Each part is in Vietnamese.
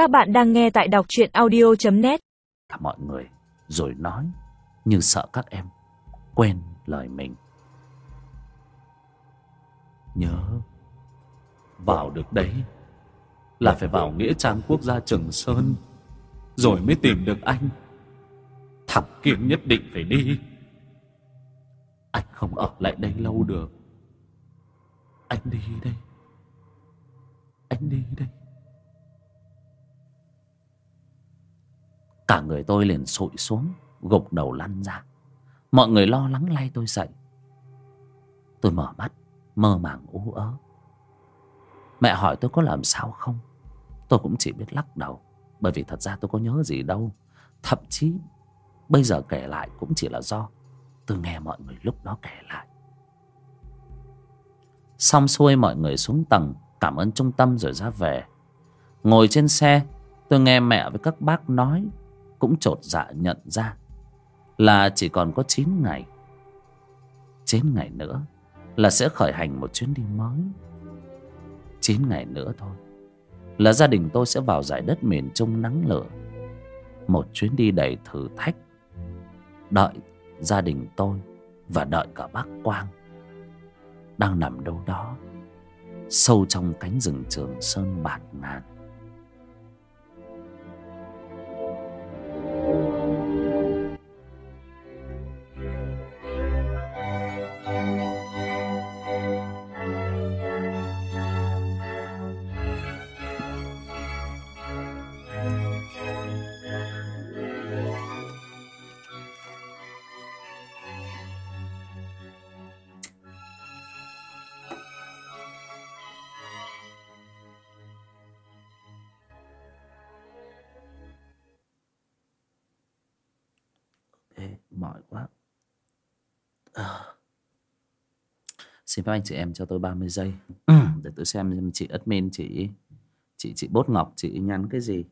Các bạn đang nghe tại đọc truyện audio.net mọi người, rồi nói như sợ các em quên lời mình. Nhớ, vào được đấy, là phải vào Nghĩa Trang Quốc gia Trường Sơn, rồi mới tìm được anh. Thằng kia nhất định phải đi. Anh không ở lại đây lâu được. Anh đi đây. Cả người tôi liền sụi xuống, Gục đầu lăn ra. Mọi người lo lắng lay tôi dậy. Tôi mở mắt, Mơ màng ú ớ. Mẹ hỏi tôi có làm sao không? Tôi cũng chỉ biết lắc đầu, Bởi vì thật ra tôi có nhớ gì đâu. Thậm chí, Bây giờ kể lại cũng chỉ là do Tôi nghe mọi người lúc đó kể lại. Xong xuôi mọi người xuống tầng, Cảm ơn trung tâm rồi ra về. Ngồi trên xe, Tôi nghe mẹ với các bác nói cũng trột dạ nhận ra là chỉ còn có 9 ngày. 9 ngày nữa là sẽ khởi hành một chuyến đi mới. 9 ngày nữa thôi là gia đình tôi sẽ vào giải đất miền Trung nắng lửa. Một chuyến đi đầy thử thách. Đợi gia đình tôi và đợi cả bác Quang đang nằm đâu đó sâu trong cánh rừng Trường Sơn bạt ngàn. Mỏi quá. À. Xin phép anh chị em cho tôi 30 giây Để tôi xem, xem chị admin chị Chị chị Bốt Ngọc chị nhắn cái gì.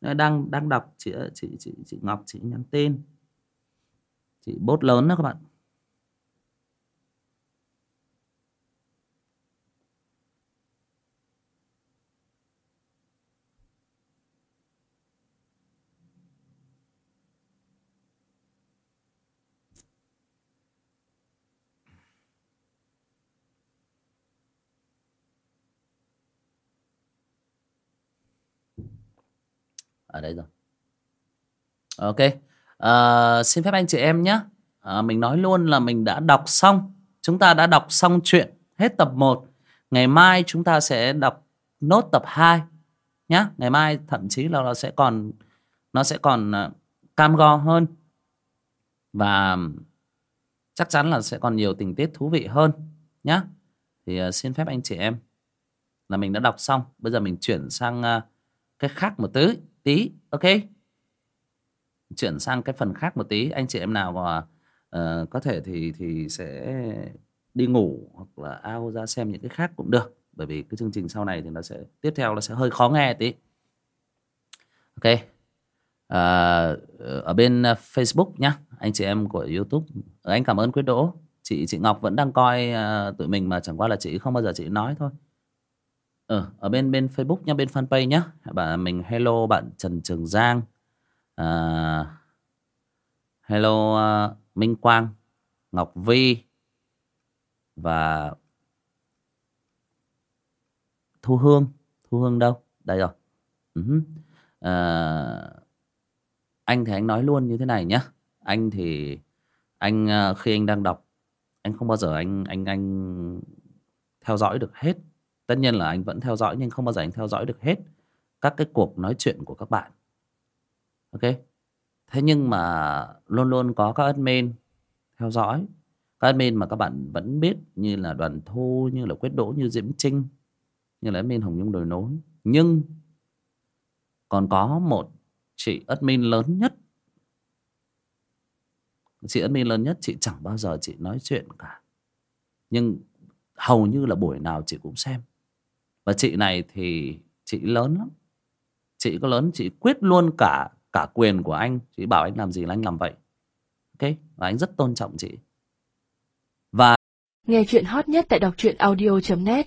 Ờ, đang đang đọc chị chị chị chị Ngọc chị nhắn tin. Chị bốt lớn đó các bạn ở đây rồi. Ok. À, xin phép anh chị em nhé. À, mình nói luôn là mình đã đọc xong. Chúng ta đã đọc xong chuyện hết tập 1 ngày mai chúng ta sẽ đọc nốt tập 2 nhé ngày mai thậm chí là nó sẽ còn nó sẽ còn ờ, cam go hơn. Và chắc chắn là sẽ còn nhiều tình tiết thú vị hơn nhé thì xin phép anh chị em là mình đã đọc xong. Bây giờ mình chuyển sang uh, cái khác một tí tí ok? Chuyển sang cái phần khác một tí anh chị em nào mà uh, có thể thì thì sẽ đi ngủ hoặc là ao ra xem những cái khác cũng được. Bởi vì cái chương trình sau này thì nó sẽ tiếp theo nó sẽ hơi khó nghe tí. Ok. Uh, ở bên ờ, facebook nhá anh chị em của youtube anh cảm ơn quyết đỗ. Chị chị ngọc vẫn đang coi uh, tụi mình mà chẳng qua là chị không bao giờ chị nói thôi ờ, ở bên bên Facebook nhá bên fanpage nhá. Bạn mình hello bạn Trần Trường Giang. À, hello uh, Minh Quang Ngọc Vi và Thu Hương. Thu Hương đâu? Đây rồi. Uh-huh. à, anh thì anh nói luôn như thế này nhá. Anh thì anh uh, khi anh đang đọc anh không bao giờ anh anh anh theo dõi được hết tất nhiên là anh vẫn theo dõi nhưng không bao giờ anh theo dõi được hết các cái cuộc nói chuyện của các bạn. Ok? Thế nhưng mà luôn luôn có các admin theo dõi. Các admin mà các bạn vẫn biết như là đoàn thu, như là quyết đỗ, như diễm trinh, như là admin hồng nhung đồi nối. Nhưng còn có một chị admin lớn nhất. Chị admin lớn nhất, chị chẳng bao giờ chị nói chuyện cả. Nhưng hầu như là buổi nào chị cũng xem và chị này thì chị lớn lắm. Chị có lớn, chị quyết luôn cả cả quyền của anh. Chị bảo anh làm gì là anh làm vậy. Ok? Và anh rất tôn trọng chị. Và Nghe chuyện hot nhất tại đọc truyện audio.net